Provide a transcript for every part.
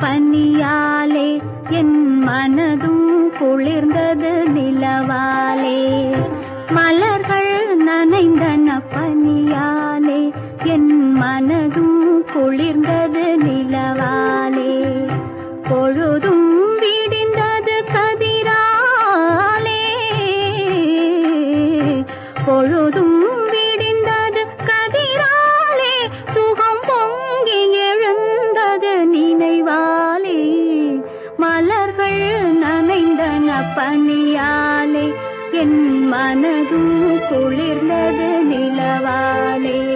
பனியாலே என் மனதும் குளிர்ந்தது நிலவாலே. மலர்கள் நனைந்தன பனியாலே என் மனதும் குளிர் பனியாலே என் மனதும் குளிர்ந்தது நிலவாலே.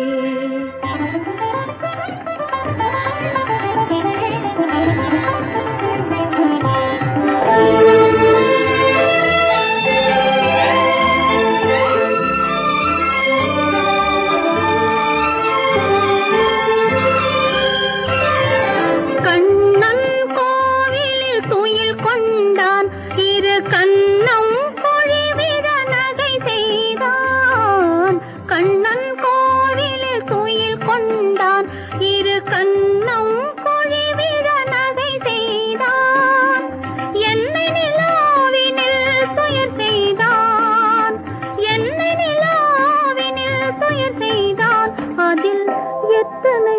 இரு கண்ணம் பொழிவிட நகை செய்தான். என்னை நிலாவினில் துயர் செய்தான். என்னை நிலாவினில் துயர் செய்தான். அதில் எத்தனை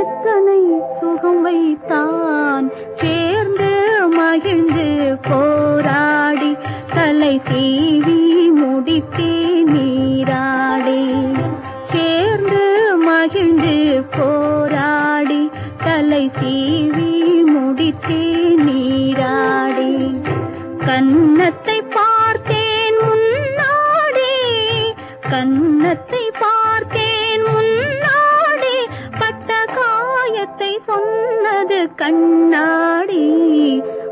எத்தனை சுகம் வைத்தான். சேர்ந்து மகிழ்ந்து போராடி தலை சீவி முடித்தே நீரா சீவி முடித்தே நீராடி. கன்னத்தை பார்த்தேன் முன்னாடி. கன்னத்தை பார்த்தேன் முன்னாடி. பட்ட காயத்தை சொன்னது கண்ணாடி.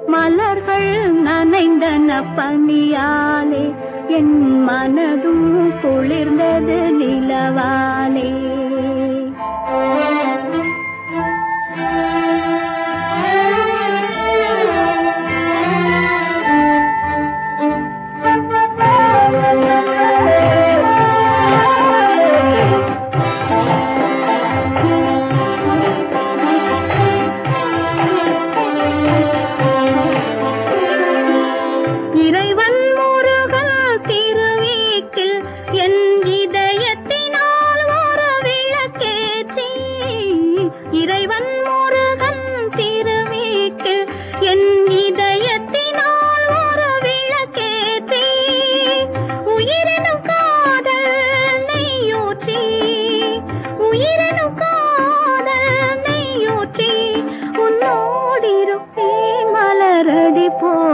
மலர்கள் நனைந்தன பனியாலே. என் மனதும் குளிர்ந்தது நிலவாலே.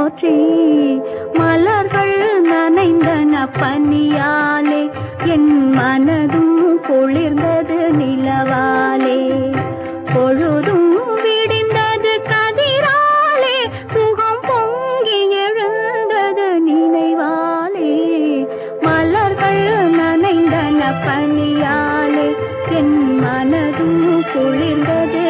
போற்றி. மலர்கள் நனைந்தன பனியாலே என் மனதும் குளிர்ந்தது நிலவாலே. பொழுதும் விடிந்தது கதிராலே சுகம் பொங்கி எழுந்தது நினைவாலே. மலர்கள் நனைந்தன பனியாலே என் மனதும் குளிர்ந்தது